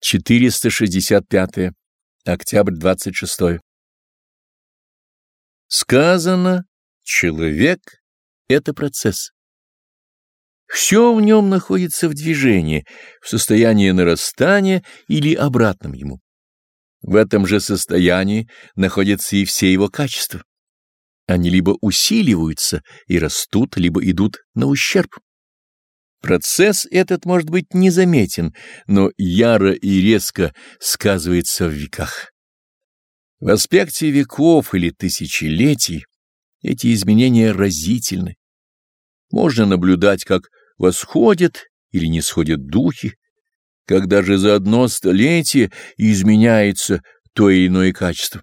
465. Октябрь 26. Сказано, человек — это процесс. Все в нем находится в движении, в состоянии нарастания или обратном ему. В этом же состоянии находятся и все его качества. Они либо усиливаются и растут, либо идут на ущерб. Процесс этот может быть незаметен, но яро и резко сказывается в веках. В аспекте веков или тысячелетий эти изменения разительны. Можно наблюдать, как восходят или не сходят духи, когда же за одно столетие изменяется то или иное качество.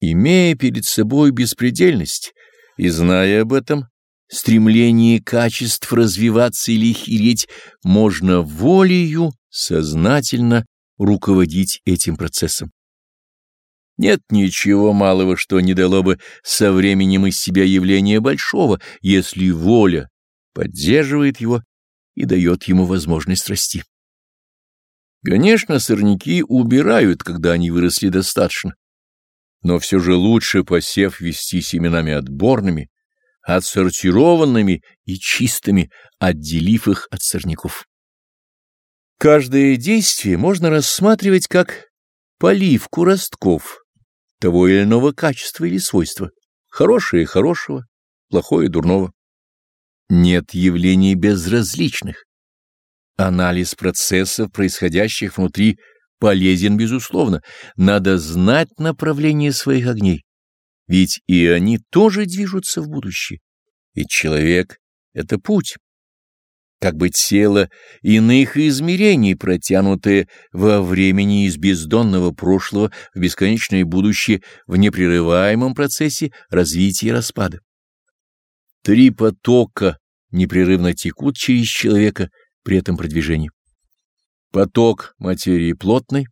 Имея перед собой беспредельность и зная об этом, стремление качеств развиваться или хереть, можно волею сознательно руководить этим процессом. Нет ничего малого, что не дало бы со временем из себя явления большого, если воля поддерживает его и дает ему возможность расти. Конечно, сорняки убирают, когда они выросли достаточно, но все же лучше посев вести семенами отборными, отсортированными и чистыми, отделив их от сорняков. Каждое действие можно рассматривать как поливку ростков того или иного качества или свойства, хорошее и хорошего, плохое и дурного. Нет явлений безразличных. Анализ процессов, происходящих внутри, полезен, безусловно. Надо знать направление своих огней ведь и они тоже движутся в будущее. Ведь человек — это путь. Как бы тело иных измерений, протянутое во времени из бездонного прошлого в бесконечное будущее в непрерываемом процессе развития и распада. Три потока непрерывно текут через человека при этом продвижении. Поток материи плотной,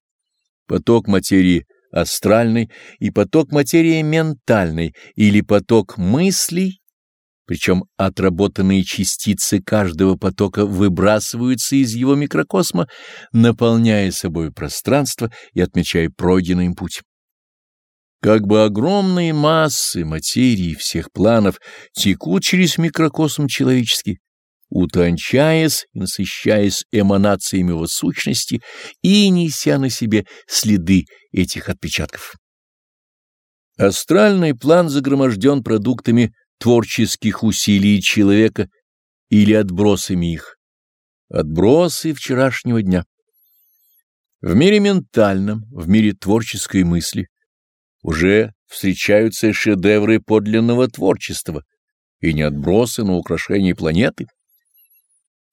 поток материи астральный и поток материи ментальной или поток мыслей, причем отработанные частицы каждого потока выбрасываются из его микрокосма, наполняя собой пространство и отмечая пройденный им путь. Как бы огромные массы материи всех планов текут через микрокосм человеческий, утончаясь и насыщаясь эманациями его сущности и неся на себе следы этих отпечатков. Астральный план загроможден продуктами творческих усилий человека или отбросами их. Отбросы вчерашнего дня. В мире ментальном, в мире творческой мысли уже встречаются шедевры подлинного творчества и не отбросы на украшение планеты.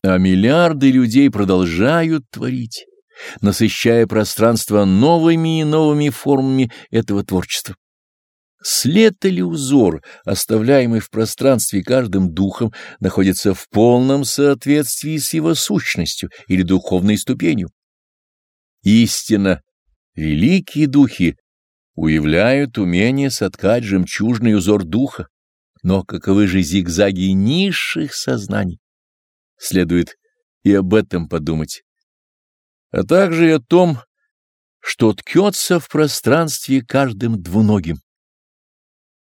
А миллиарды людей продолжают творить, насыщая пространство новыми и новыми формами этого творчества. След или узор, оставляемый в пространстве каждым духом, находится в полном соответствии с его сущностью или духовной ступенью. Истинно, великие духи уявляют умение соткать жемчужный узор духа, но каковы же зигзаги низших сознаний? Следует и об этом подумать, а также и о том, что ткется в пространстве каждым двуногим.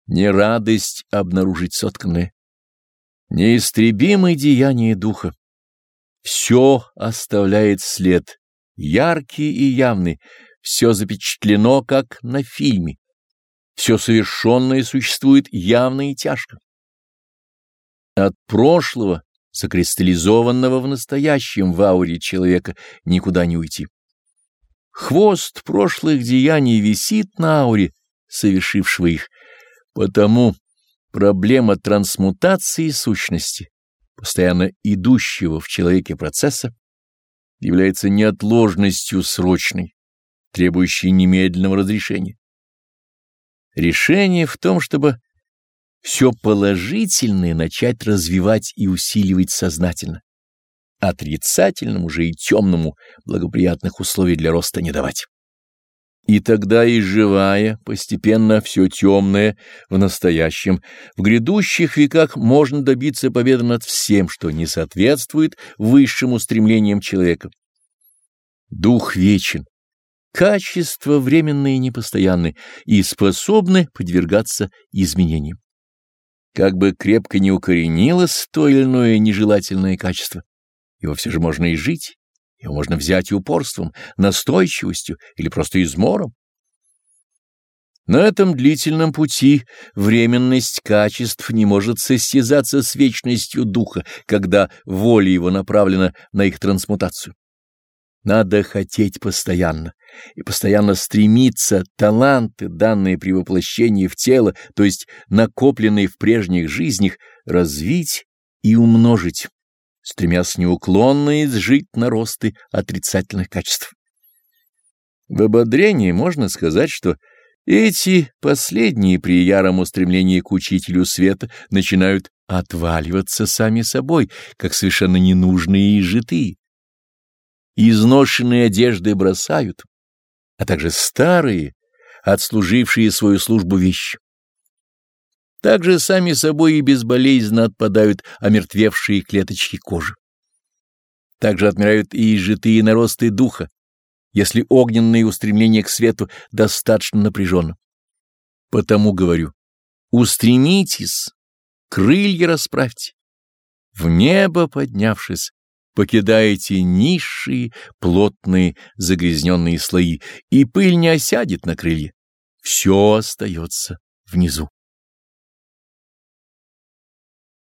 Не радость обнаружить сотканное, неистребимое деяние духа. Все оставляет след, яркий и явный, все запечатлено, как на фильме. Все совершенное существует явно и тяжко. От прошлого сокристаллизованного в настоящем в ауре человека, никуда не уйти. Хвост прошлых деяний висит на ауре, совершившего их, потому проблема трансмутации сущности, постоянно идущего в человеке процесса, является неотложностью срочной, требующей немедленного разрешения. Решение в том, чтобы все положительное начать развивать и усиливать сознательно, отрицательному же и темному благоприятных условий для роста не давать. И тогда и живая, постепенно все темное в настоящем, в грядущих веках можно добиться победы над всем, что не соответствует высшим устремлениям человека. Дух вечен, качества временные и непостоянны и способны подвергаться изменениям. Как бы крепко не укоренилось то или иное нежелательное качество, его все же можно и жить, его можно взять упорством, настойчивостью или просто измором. На этом длительном пути временность качеств не может состязаться с вечностью духа, когда воля его направлена на их трансмутацию. Надо хотеть постоянно и постоянно стремиться таланты, данные при воплощении в тело, то есть накопленные в прежних жизнях, развить и умножить, стремясь неуклонно изжить наросты отрицательных качеств. В ободрении можно сказать, что эти последние при яром устремлении к учителю света начинают отваливаться сами собой, как совершенно ненужные и житые. Изношенные одежды бросают, а также старые, отслужившие свою службу вещи. Также сами собой и безболезненно отпадают омертвевшие клеточки кожи. Также отмирают и изжитые наросты духа, если огненное устремление к свету достаточно напряженно. Потому говорю, устремитесь, крылья расправьте. В небо поднявшись, покидаете низшие, плотные, загрязненные слои, и пыль не осядет на крылья. Все остается внизу.